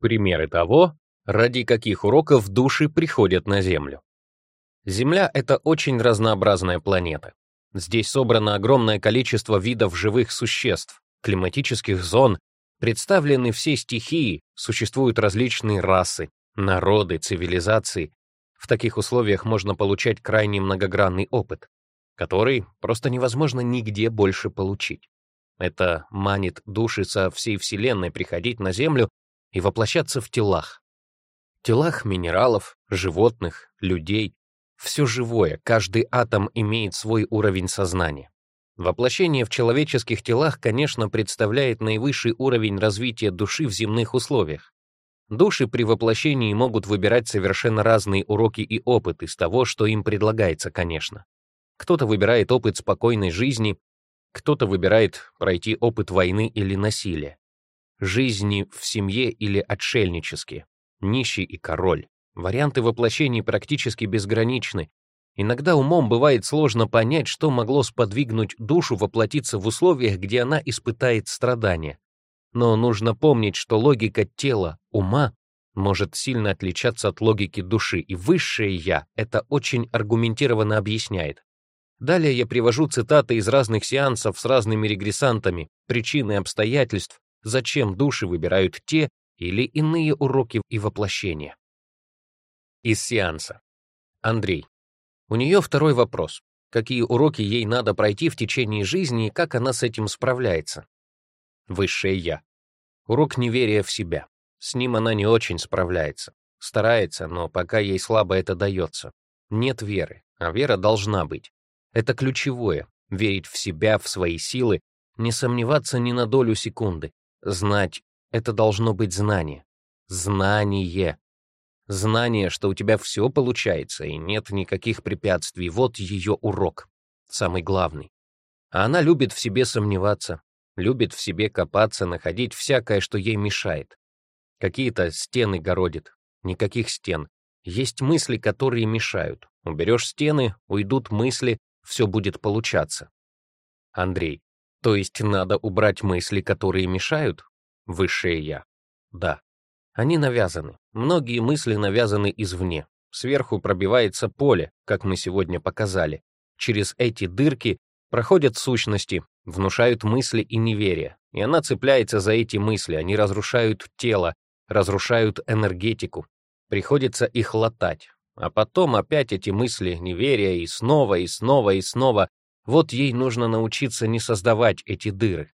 примеры того, ради каких уроков души приходят на Землю. Земля — это очень разнообразная планета. Здесь собрано огромное количество видов живых существ, климатических зон, представлены все стихии, существуют различные расы, народы, цивилизации. В таких условиях можно получать крайне многогранный опыт, который просто невозможно нигде больше получить. Это манит души со всей Вселенной приходить на Землю и воплощаться в телах. Телах минералов, животных, людей. Все живое, каждый атом имеет свой уровень сознания. Воплощение в человеческих телах, конечно, представляет наивысший уровень развития души в земных условиях. Души при воплощении могут выбирать совершенно разные уроки и опыт из того, что им предлагается, конечно. Кто-то выбирает опыт спокойной жизни, кто-то выбирает пройти опыт войны или насилия жизни в семье или отшельнически, нищий и король. Варианты воплощений практически безграничны. Иногда умом бывает сложно понять, что могло сподвигнуть душу воплотиться в условиях, где она испытает страдания. Но нужно помнить, что логика тела, ума может сильно отличаться от логики души, и высшее «я» это очень аргументированно объясняет. Далее я привожу цитаты из разных сеансов с разными регрессантами, причин и обстоятельств, зачем души выбирают те или иные уроки и воплощения. Из сеанса. Андрей. У нее второй вопрос. Какие уроки ей надо пройти в течение жизни и как она с этим справляется? Высшее «Я». Урок неверия в себя. С ним она не очень справляется. Старается, но пока ей слабо это дается. Нет веры, а вера должна быть. Это ключевое — верить в себя, в свои силы, не сомневаться ни на долю секунды. Знать — это должно быть знание. Знание. Знание, что у тебя все получается и нет никаких препятствий. Вот ее урок, самый главный. А она любит в себе сомневаться, любит в себе копаться, находить всякое, что ей мешает. Какие-то стены городит, никаких стен. Есть мысли, которые мешают. Уберешь стены, уйдут мысли, все будет получаться. Андрей. То есть надо убрать мысли, которые мешают? Высшее Я. Да. Они навязаны. Многие мысли навязаны извне. Сверху пробивается поле, как мы сегодня показали. Через эти дырки проходят сущности, внушают мысли и неверие. И она цепляется за эти мысли, они разрушают тело, разрушают энергетику. Приходится их латать. А потом опять эти мысли неверие, и снова, и снова, и снова вот ей нужно научиться не создавать эти дыры.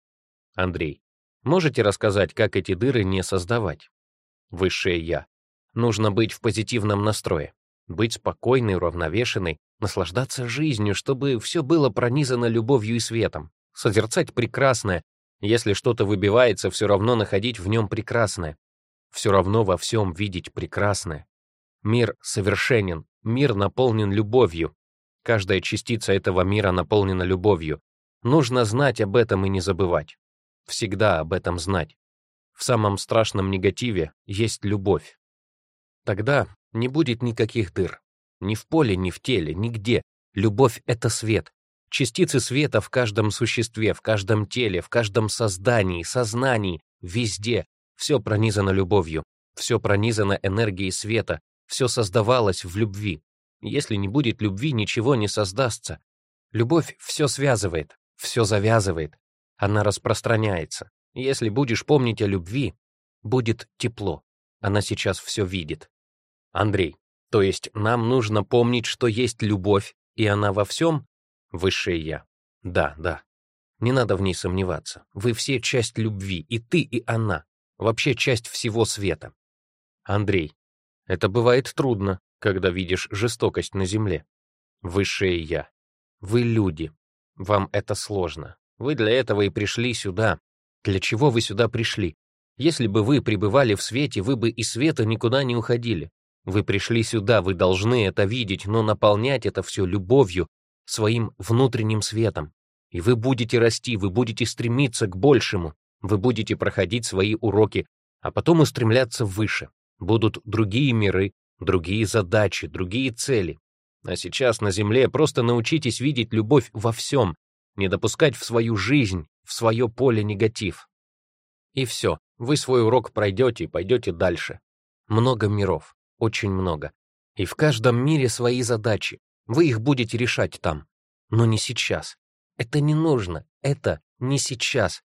Андрей, можете рассказать, как эти дыры не создавать? Высшее Я. Нужно быть в позитивном настрое, быть спокойной, уравновешенной, наслаждаться жизнью, чтобы все было пронизано любовью и светом, созерцать прекрасное, если что-то выбивается, все равно находить в нем прекрасное, все равно во всем видеть прекрасное. Мир совершенен, мир наполнен любовью, Каждая частица этого мира наполнена любовью. Нужно знать об этом и не забывать. Всегда об этом знать. В самом страшном негативе есть любовь. Тогда не будет никаких дыр. Ни в поле, ни в теле, нигде. Любовь — это свет. Частицы света в каждом существе, в каждом теле, в каждом создании, сознании, везде. Все пронизано любовью. Все пронизано энергией света. Все создавалось в любви. Если не будет любви, ничего не создастся. Любовь все связывает, все завязывает. Она распространяется. Если будешь помнить о любви, будет тепло. Она сейчас все видит. Андрей, то есть нам нужно помнить, что есть любовь, и она во всем? Высшее Я. Да, да. Не надо в ней сомневаться. Вы все часть любви, и ты, и она. Вообще часть всего света. Андрей, это бывает трудно, когда видишь жестокость на земле. Высшее Я, вы люди, вам это сложно. Вы для этого и пришли сюда. Для чего вы сюда пришли? Если бы вы пребывали в свете, вы бы и света никуда не уходили. Вы пришли сюда, вы должны это видеть, но наполнять это все любовью, своим внутренним светом. И вы будете расти, вы будете стремиться к большему, вы будете проходить свои уроки, а потом устремляться выше. Будут другие миры, другие задачи, другие цели. А сейчас на Земле просто научитесь видеть любовь во всем, не допускать в свою жизнь, в свое поле негатив. И все, вы свой урок пройдете и пойдете дальше. Много миров, очень много. И в каждом мире свои задачи. Вы их будете решать там. Но не сейчас. Это не нужно. Это не сейчас.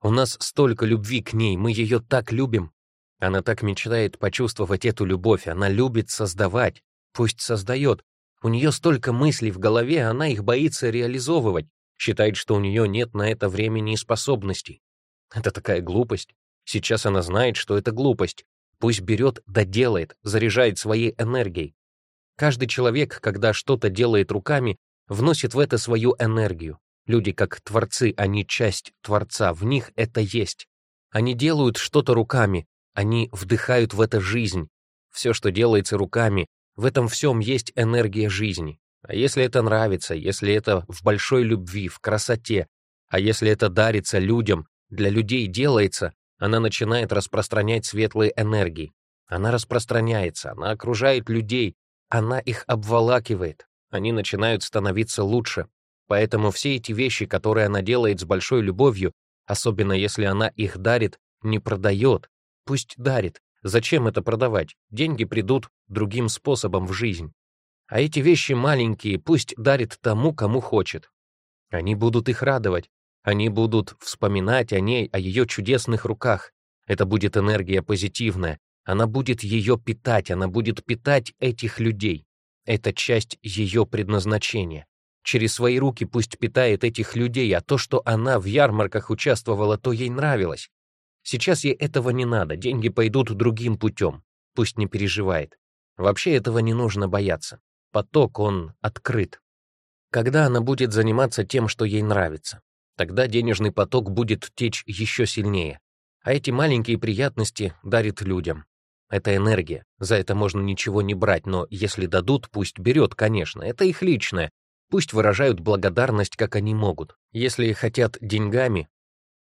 У нас столько любви к ней, мы ее так любим. Она так мечтает почувствовать эту любовь, она любит создавать. Пусть создает. У нее столько мыслей в голове, она их боится реализовывать. Считает, что у нее нет на это времени и способностей. Это такая глупость. Сейчас она знает, что это глупость. Пусть берет, доделает, заряжает своей энергией. Каждый человек, когда что-то делает руками, вносит в это свою энергию. Люди как творцы, они часть Творца, в них это есть. Они делают что-то руками, они вдыхают в это жизнь. Все, что делается руками, в этом всем есть энергия жизни. А если это нравится, если это в большой любви, в красоте, а если это дарится людям, для людей делается, она начинает распространять светлые энергии. Она распространяется, она окружает людей, она их обволакивает. Они начинают становиться лучше. Поэтому все эти вещи, которые она делает с большой любовью, особенно если она их дарит, не продает, Пусть дарит. Зачем это продавать? Деньги придут другим способом в жизнь. А эти вещи маленькие, пусть дарит тому, кому хочет. Они будут их радовать. Они будут вспоминать о ней, о ее чудесных руках. Это будет энергия позитивная. Она будет ее питать, она будет питать этих людей. Это часть ее предназначения. Через свои руки пусть питает этих людей, а то, что она в ярмарках участвовала, то ей нравилось. Сейчас ей этого не надо, деньги пойдут другим путем. Пусть не переживает. Вообще этого не нужно бояться. Поток, он открыт. Когда она будет заниматься тем, что ей нравится, тогда денежный поток будет течь еще сильнее. А эти маленькие приятности дарит людям. Это энергия, за это можно ничего не брать, но если дадут, пусть берет, конечно, это их личное. Пусть выражают благодарность, как они могут. Если хотят деньгами,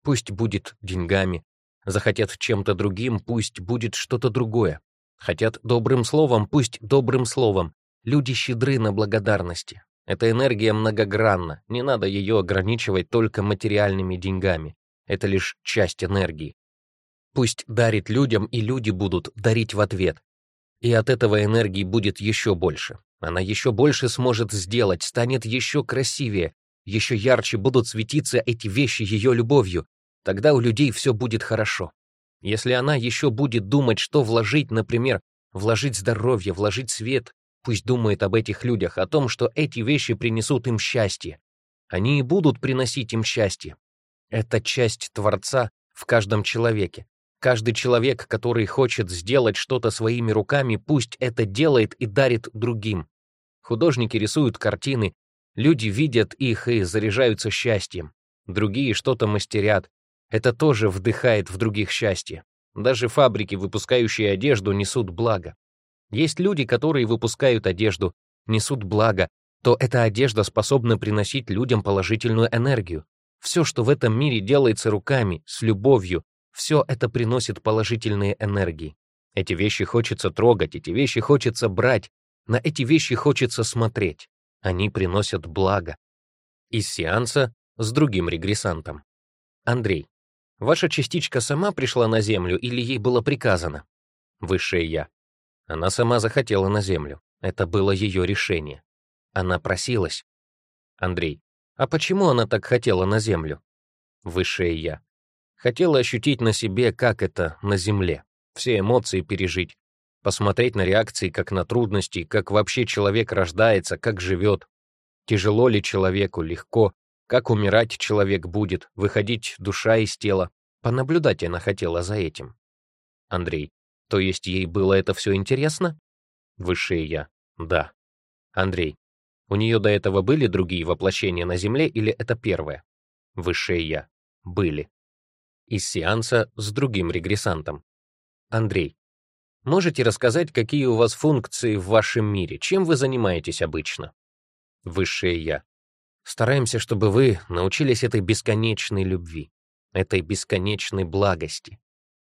пусть будет деньгами. Захотят чем-то другим, пусть будет что-то другое. Хотят добрым словом, пусть добрым словом. Люди щедры на благодарности. Эта энергия многогранна, не надо ее ограничивать только материальными деньгами. Это лишь часть энергии. Пусть дарит людям, и люди будут дарить в ответ. И от этого энергии будет еще больше. Она еще больше сможет сделать, станет еще красивее, еще ярче будут светиться эти вещи ее любовью, Тогда у людей все будет хорошо. Если она еще будет думать, что вложить, например, вложить здоровье, вложить свет, пусть думает об этих людях, о том, что эти вещи принесут им счастье. Они и будут приносить им счастье. Это часть Творца в каждом человеке. Каждый человек, который хочет сделать что-то своими руками, пусть это делает и дарит другим. Художники рисуют картины, люди видят их и заряжаются счастьем. Другие что-то мастерят, это тоже вдыхает в других счастье. Даже фабрики, выпускающие одежду, несут благо. Есть люди, которые выпускают одежду, несут благо, то эта одежда способна приносить людям положительную энергию. Все, что в этом мире делается руками, с любовью, все это приносит положительные энергии. Эти вещи хочется трогать, эти вещи хочется брать, на эти вещи хочется смотреть. Они приносят благо. Из сеанса с другим регрессантом. Андрей. Ваша частичка сама пришла на Землю или ей было приказано? Высшее Я. Она сама захотела на Землю. Это было ее решение. Она просилась. Андрей. А почему она так хотела на Землю? Высшее Я. Хотела ощутить на себе, как это на Земле. Все эмоции пережить. Посмотреть на реакции, как на трудности, как вообще человек рождается, как живет. Тяжело ли человеку, легко, как умирать человек будет, выходить душа из тела. Понаблюдать она хотела за этим. Андрей. То есть ей было это все интересно? Высшее я. Да. Андрей. У нее до этого были другие воплощения на Земле или это первое? Высшее я. Были. Из сеанса с другим регрессантом. Андрей. Можете рассказать, какие у вас функции в вашем мире, чем вы занимаетесь обычно? Высшее я. Стараемся, чтобы вы научились этой бесконечной любви, этой бесконечной благости.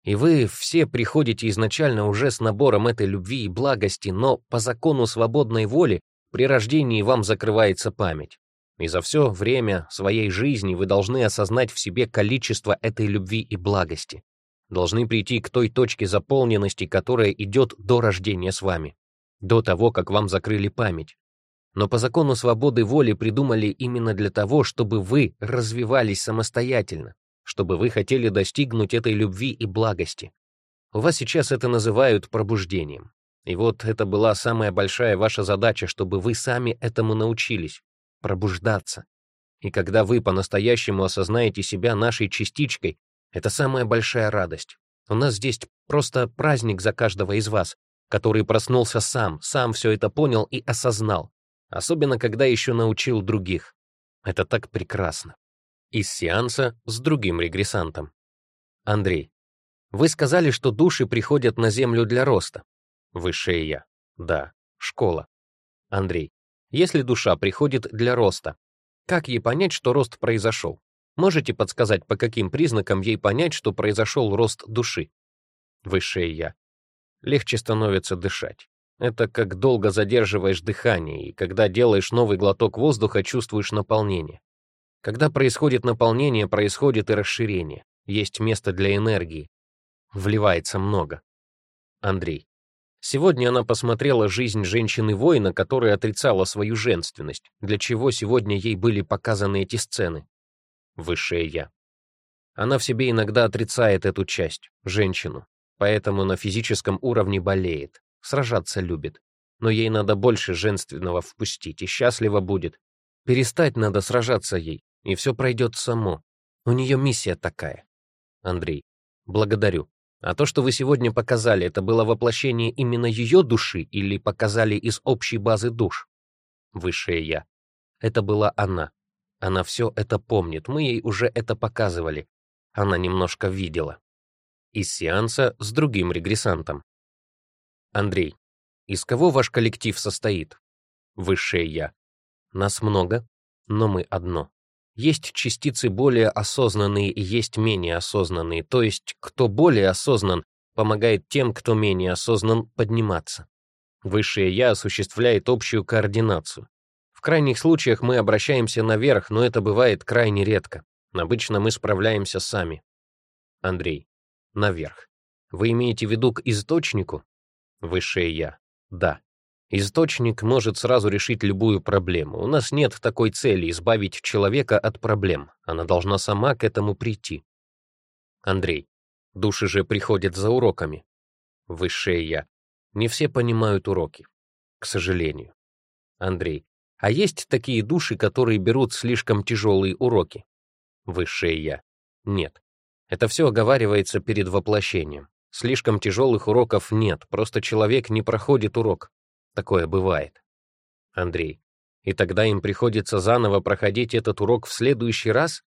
И вы все приходите изначально уже с набором этой любви и благости, но по закону свободной воли при рождении вам закрывается память. И за все время своей жизни вы должны осознать в себе количество этой любви и благости. Должны прийти к той точке заполненности, которая идет до рождения с вами, до того, как вам закрыли память но по закону свободы воли придумали именно для того, чтобы вы развивались самостоятельно, чтобы вы хотели достигнуть этой любви и благости. У вас сейчас это называют пробуждением. И вот это была самая большая ваша задача, чтобы вы сами этому научились — пробуждаться. И когда вы по-настоящему осознаете себя нашей частичкой, это самая большая радость. У нас здесь просто праздник за каждого из вас, который проснулся сам, сам все это понял и осознал особенно когда еще научил других. Это так прекрасно. Из сеанса с другим регрессантом. Андрей, вы сказали, что души приходят на Землю для роста. Высшее Я. Да, школа. Андрей, если душа приходит для роста, как ей понять, что рост произошел? Можете подсказать, по каким признакам ей понять, что произошел рост души? Высшее Я. Легче становится дышать. Это как долго задерживаешь дыхание, и когда делаешь новый глоток воздуха, чувствуешь наполнение. Когда происходит наполнение, происходит и расширение. Есть место для энергии. Вливается много. Андрей. Сегодня она посмотрела жизнь женщины-воина, которая отрицала свою женственность, для чего сегодня ей были показаны эти сцены. Высшее Я. Она в себе иногда отрицает эту часть, женщину, поэтому на физическом уровне болеет сражаться любит. Но ей надо больше женственного впустить, и счастливо будет. Перестать надо сражаться ей, и все пройдет само. У нее миссия такая. Андрей, благодарю. А то, что вы сегодня показали, это было воплощение именно ее души или показали из общей базы душ? Высшее Я. Это была она. Она все это помнит, мы ей уже это показывали. Она немножко видела. Из сеанса с другим регрессантом. Андрей, из кого ваш коллектив состоит? Высшее Я. Нас много, но мы одно. Есть частицы более осознанные и есть менее осознанные, то есть кто более осознан, помогает тем, кто менее осознан, подниматься. Высшее Я осуществляет общую координацию. В крайних случаях мы обращаемся наверх, но это бывает крайне редко. Обычно мы справляемся сами. Андрей. Наверх. Вы имеете в виду к источнику? Высшее «да». Источник может сразу решить любую проблему. У нас нет такой цели избавить человека от проблем. Она должна сама к этому прийти. Андрей. Души же приходят за уроками. Высшее «я». Не все понимают уроки. К сожалению. Андрей. А есть такие души, которые берут слишком тяжелые уроки? Высшее «я». Нет. Это все оговаривается перед воплощением. Слишком тяжелых уроков нет, просто человек не проходит урок. Такое бывает. Андрей. И тогда им приходится заново проходить этот урок в следующий раз?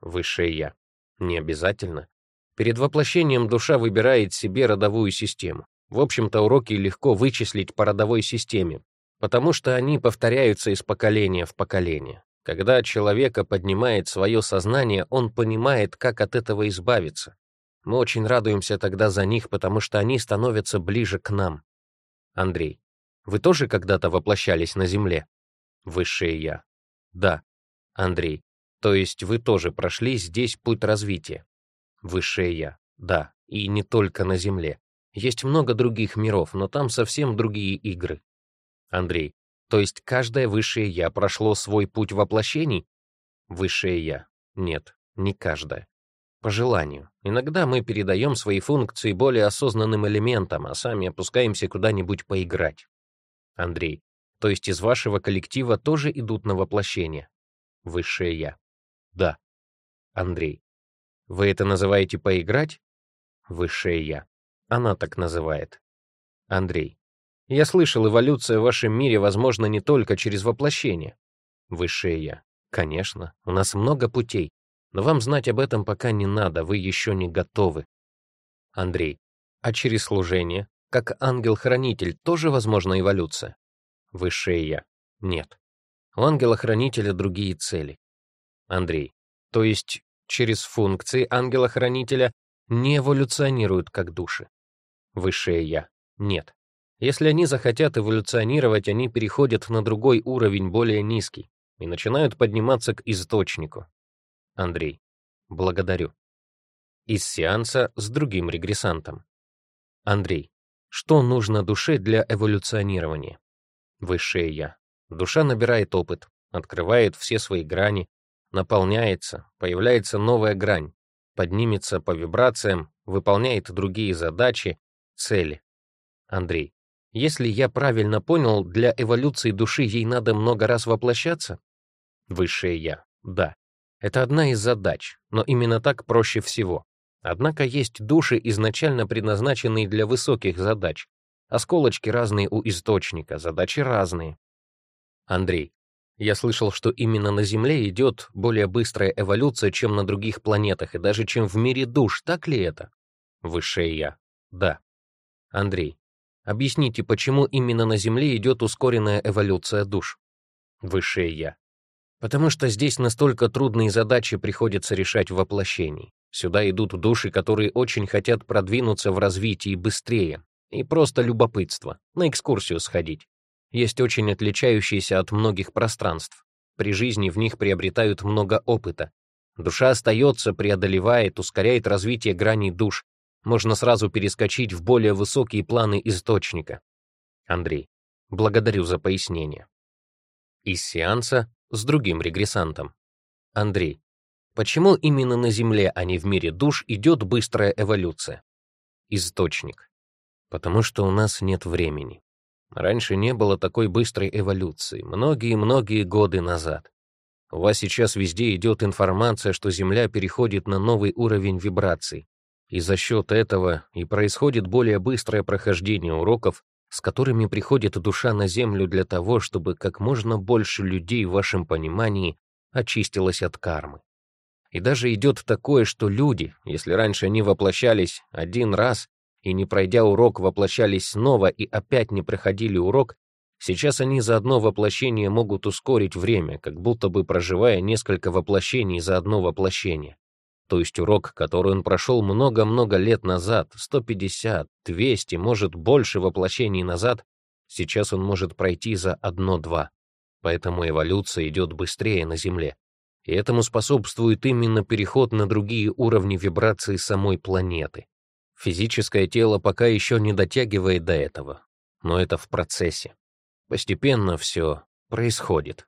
Высшее Я. Не обязательно. Перед воплощением душа выбирает себе родовую систему. В общем-то, уроки легко вычислить по родовой системе, потому что они повторяются из поколения в поколение. Когда человека поднимает свое сознание, он понимает, как от этого избавиться. Мы очень радуемся тогда за них, потому что они становятся ближе к нам. Андрей, вы тоже когда-то воплощались на земле? Высшее Я. Да. Андрей, то есть вы тоже прошли здесь путь развития? Высшее Я. Да, и не только на земле. Есть много других миров, но там совсем другие игры. Андрей, то есть каждое высшее Я прошло свой путь воплощений? Высшее Я. Нет, не каждое по желанию. Иногда мы передаем свои функции более осознанным элементам, а сами опускаемся куда-нибудь поиграть. Андрей, то есть из вашего коллектива тоже идут на воплощение? Высшее Я. Да. Андрей, вы это называете поиграть? Высшее Я. Она так называет. Андрей, я слышал, эволюция в вашем мире возможна не только через воплощение. Высшее Я. Конечно, у нас много путей. Но вам знать об этом пока не надо, вы еще не готовы. Андрей, а через служение, как ангел-хранитель, тоже возможна эволюция? Высшее я. Нет. У ангела-хранителя другие цели. Андрей, то есть через функции ангела-хранителя не эволюционируют как души? Высшее я. Нет. Если они захотят эволюционировать, они переходят на другой уровень, более низкий, и начинают подниматься к источнику, Андрей. Благодарю. Из сеанса с другим регрессантом. Андрей. Что нужно душе для эволюционирования? Высшее Я. Душа набирает опыт, открывает все свои грани, наполняется, появляется новая грань, поднимется по вибрациям, выполняет другие задачи, цели. Андрей. Если я правильно понял, для эволюции души ей надо много раз воплощаться? Высшее Я. Да. Это одна из задач, но именно так проще всего. Однако есть души, изначально предназначенные для высоких задач. Осколочки разные у источника, задачи разные. Андрей, я слышал, что именно на Земле идет более быстрая эволюция, чем на других планетах, и даже чем в мире душ, так ли это? Высшее Я. Да. Андрей, объясните, почему именно на Земле идет ускоренная эволюция душ? Высшее Я. Потому что здесь настолько трудные задачи приходится решать в воплощении. Сюда идут души, которые очень хотят продвинуться в развитии быстрее. И просто любопытство, на экскурсию сходить. Есть очень отличающиеся от многих пространств. При жизни в них приобретают много опыта. Душа остается, преодолевает, ускоряет развитие граней душ. Можно сразу перескочить в более высокие планы источника. Андрей, благодарю за пояснение. Из сеанса с другим регрессантом. Андрей. Почему именно на Земле, а не в мире душ, идет быстрая эволюция? Источник. Потому что у нас нет времени. Раньше не было такой быстрой эволюции, многие-многие годы назад. У вас сейчас везде идет информация, что Земля переходит на новый уровень вибраций. И за счет этого и происходит более быстрое прохождение уроков с которыми приходит душа на землю для того, чтобы как можно больше людей в вашем понимании очистилось от кармы. И даже идет такое, что люди, если раньше они воплощались один раз и не пройдя урок воплощались снова и опять не проходили урок, сейчас они за одно воплощение могут ускорить время, как будто бы проживая несколько воплощений за одно воплощение. То есть урок, который он прошел много-много лет назад, 150, 200, может, больше воплощений назад, сейчас он может пройти за одно-два. Поэтому эволюция идет быстрее на Земле. И этому способствует именно переход на другие уровни вибрации самой планеты. Физическое тело пока еще не дотягивает до этого, но это в процессе. Постепенно все происходит.